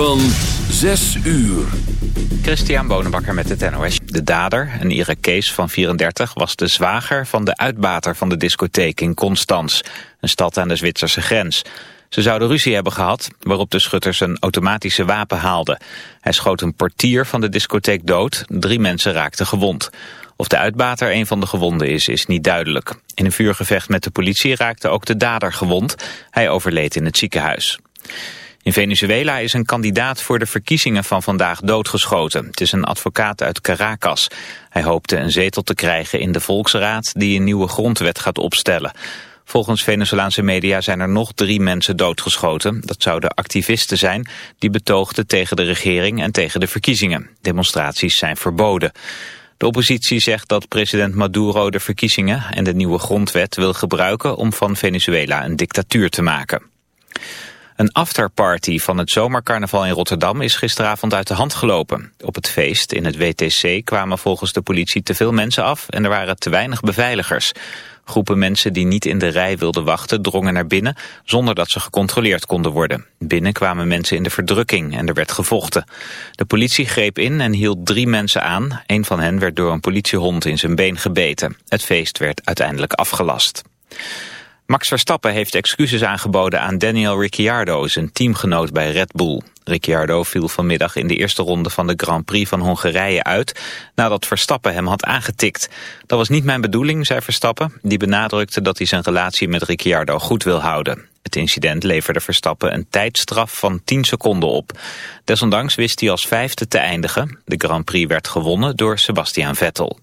Van 6 uur. Christian Bonenbakker met het NOS. De dader, een Irakees van 34, was de zwager van de uitbater van de discotheek in Constans, een stad aan de Zwitserse grens. Ze zouden ruzie hebben gehad, waarop de schutters een automatische wapen haalden. Hij schoot een portier van de discotheek dood, drie mensen raakten gewond. Of de uitbater een van de gewonden is, is niet duidelijk. In een vuurgevecht met de politie raakte ook de dader gewond. Hij overleed in het ziekenhuis. In Venezuela is een kandidaat voor de verkiezingen van vandaag doodgeschoten. Het is een advocaat uit Caracas. Hij hoopte een zetel te krijgen in de volksraad die een nieuwe grondwet gaat opstellen. Volgens Venezolaanse media zijn er nog drie mensen doodgeschoten. Dat zouden activisten zijn die betoogden tegen de regering en tegen de verkiezingen. Demonstraties zijn verboden. De oppositie zegt dat president Maduro de verkiezingen en de nieuwe grondwet wil gebruiken om van Venezuela een dictatuur te maken. Een afterparty van het zomercarnaval in Rotterdam is gisteravond uit de hand gelopen. Op het feest in het WTC kwamen volgens de politie te veel mensen af en er waren te weinig beveiligers. Groepen mensen die niet in de rij wilden wachten drongen naar binnen zonder dat ze gecontroleerd konden worden. Binnen kwamen mensen in de verdrukking en er werd gevochten. De politie greep in en hield drie mensen aan. Een van hen werd door een politiehond in zijn been gebeten. Het feest werd uiteindelijk afgelast. Max Verstappen heeft excuses aangeboden aan Daniel Ricciardo, zijn teamgenoot bij Red Bull. Ricciardo viel vanmiddag in de eerste ronde van de Grand Prix van Hongarije uit nadat Verstappen hem had aangetikt. Dat was niet mijn bedoeling, zei Verstappen. Die benadrukte dat hij zijn relatie met Ricciardo goed wil houden. Het incident leverde Verstappen een tijdstraf van 10 seconden op. Desondanks wist hij als vijfde te eindigen. De Grand Prix werd gewonnen door Sebastian Vettel.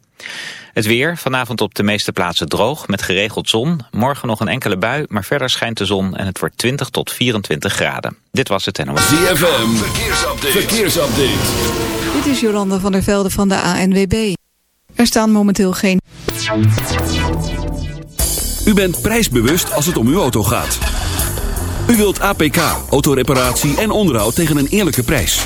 Het weer, vanavond op de meeste plaatsen droog, met geregeld zon. Morgen nog een enkele bui, maar verder schijnt de zon en het wordt 20 tot 24 graden. Dit was het NOS. ZFM, verkeersupdate. verkeersupdate. Dit is Jolanda van der Velde van de ANWB. Er staan momenteel geen... U bent prijsbewust als het om uw auto gaat. U wilt APK, autoreparatie en onderhoud tegen een eerlijke prijs.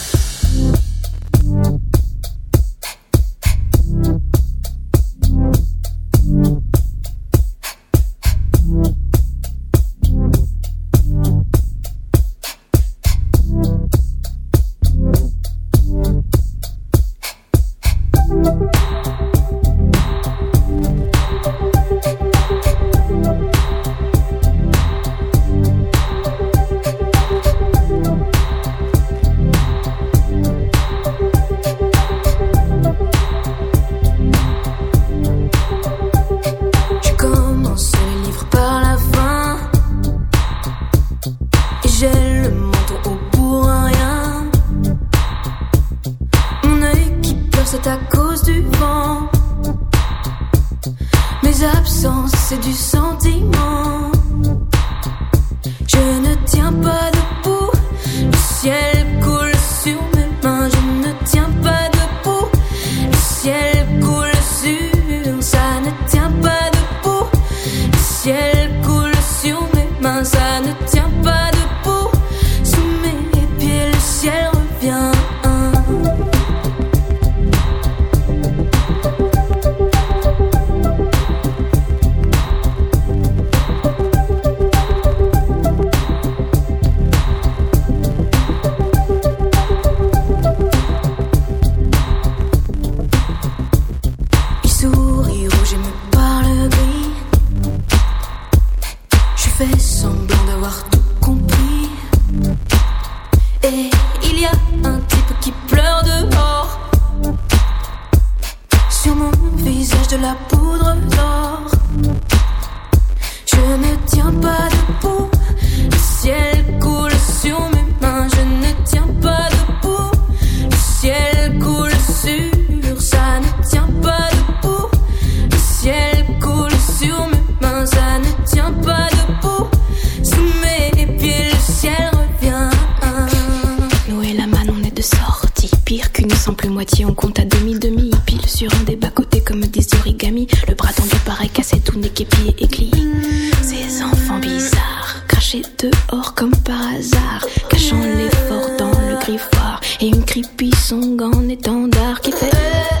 dehors comme par hasard, cachant l'effort dans le griffoir et une creepy song en étendard qui fait.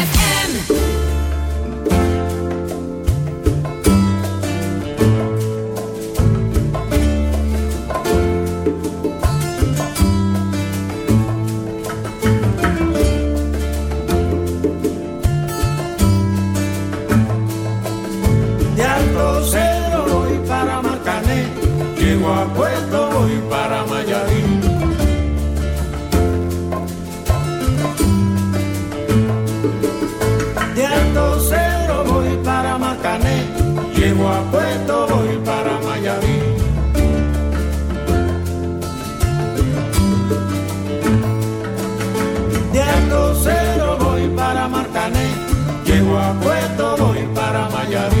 para Puerto, voy para Mayarín.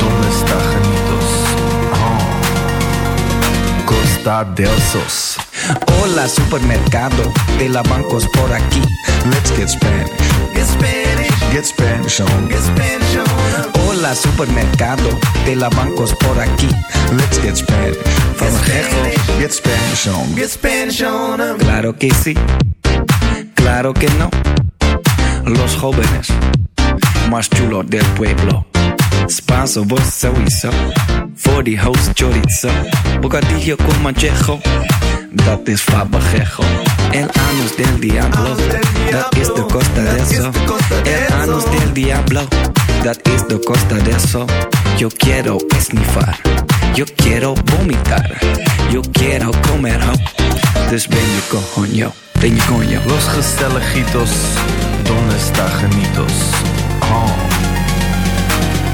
¿dónde está Janitos? Oh. Costa del Sos. Hola, supermercado. De la bancos por aquí. Let's get Spanish. Get Spanish. Get Spanish on. Get Spanish on. Hola, supermercado. De la bancos por aquí. Let's get Spanish. Viejo. Get Spanish on. Get Spanish on. Claro que sí. Claro que no. Los jóvenes más chulos del pueblo. Spanso, vos sowieso. Voor die host chorizo. Bocadillo con manchejo. Dat is fabajejo. El anus del diablo. Dat is de costa de eso. El anus del diablo. Dat is de costa de eso. Yo quiero esnifar. Yo quiero vomitar. Yo quiero comer ho. Dus ben je coño. Ben je coño. Los gezelligitos, donde está genitos? Oh.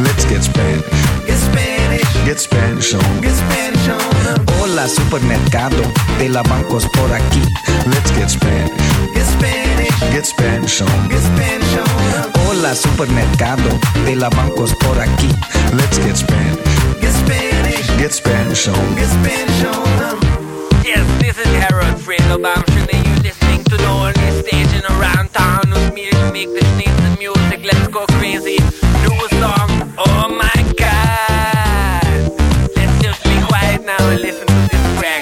Let's get Spanish. Get Spanish. Get Spanish on. Get Spanish on. Hola, supermercado. De la bancos por aquí. Let's get Spanish. Get Spanish. Get Spanish on. Get Spanish on. Hola, supermercado. De la bancos por aquí. Let's get Spanish. Get Spanish. Get Spanish on. Get Spanish on. Yes, this is Harold Fredo Bamshin and you're listening to the only station around town with me to make the sneeze music. Let's go crazy. Now and listen to this track.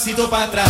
Pasito para atrás.